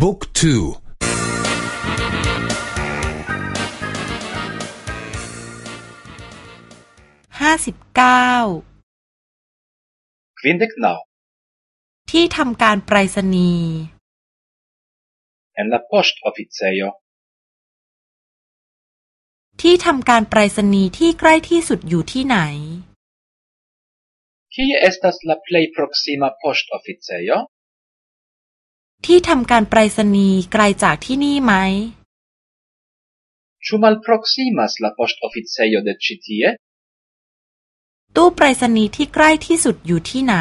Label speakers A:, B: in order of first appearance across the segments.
A: บุ๊กทู
B: ห้าสิบเก้า
C: ควินเด็กนาว
B: ที่ทำการไปรษณีย์
C: en la poŝtoficejo
B: ที่ทำการไปรษณีย์ที่ใกล้ที่สุดอยู่ที่ไหน
C: Kie estas la plej proksima poŝtoficejo
B: ที่ทำการไปรษณีย์ไกลจากที่นี่ไหม
C: Ĉu malproksimas la poŝtoficejo de ĉi tie
B: ตู้ไปรษณีย์ที่ใกล้ที่สุดอยู่ที่ไหน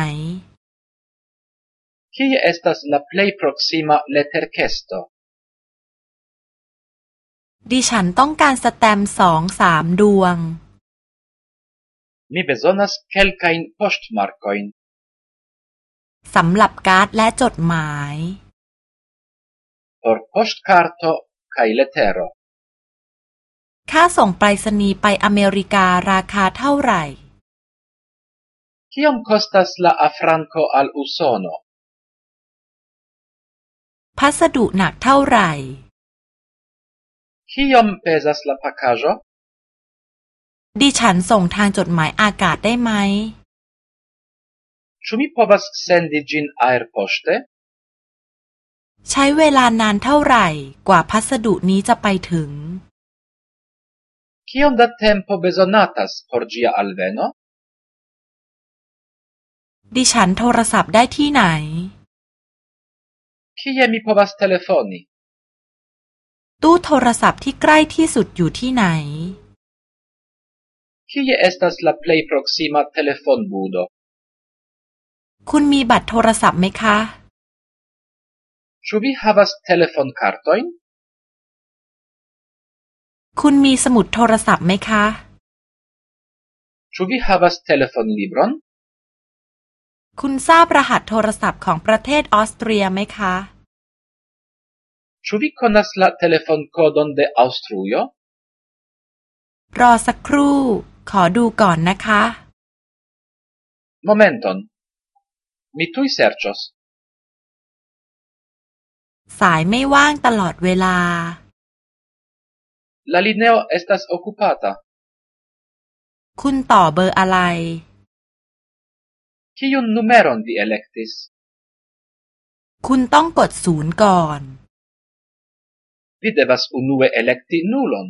C: Kie estas la plej proksima leterkesto
B: ดิฉันต้องการสแตมป์สองสามดวง
C: Mi bezonas kelkajn poŝtmarkojn
B: สำหรับการ์ดและจดหมาย
C: por poŝtkarto kaj letero
B: ค่าส่งไปรษณีย์ไปอเมริการาคาเท่าไหร่
C: Kiom kostas la afranko al Usono
B: พัสดุหนักเท่าไหร่
C: Kiom pezas la pakaĵo
B: ดิฉันส่งทางจดหมายอากาศได้ไหม
C: Ĉu mi povas sendi ĝin aerpoŝte
B: ใช้เวลานานเท่าไหร่กว่าพัสดุนี้จะไปถึง
C: Kiom da tempo bezonatas por ĝia alveno
B: ดิฉันโทรศัพท์ได้ที่ไหน
C: Kie mi povas telefoni
B: ตู้โทรศัพท์ที่ใกล้ที่สุดอยู่ที่ไหน
C: Kie estas la plej proksima telefonbudo
B: คุณมีบัตรโทรศัพท์ไหมคะ
C: Ĉu vi havas telefonkartojn
B: คุณมีสมุดโทรศัพท์ไหมคะ
C: Ĉu vi havas telefonlibron
B: คุณทราบรหัสโทรศัพท์ของประเทศออสเตรียไหมคะ
C: Ĉu vi konas la telefonkodon de Aŭstrujo
B: รอสักครู่ ขอดูก่อนนะคะ
C: Momenton mi tuj serĉos
B: สายไม่ว่างตลอดเวลา
C: La lineo estas okupata
B: คุณต่อเบอร์อะไร
C: Kiun numeron vi elektis
B: คุณต้องกดศูนย์ก่อน
C: Vi devas unue elekti nulon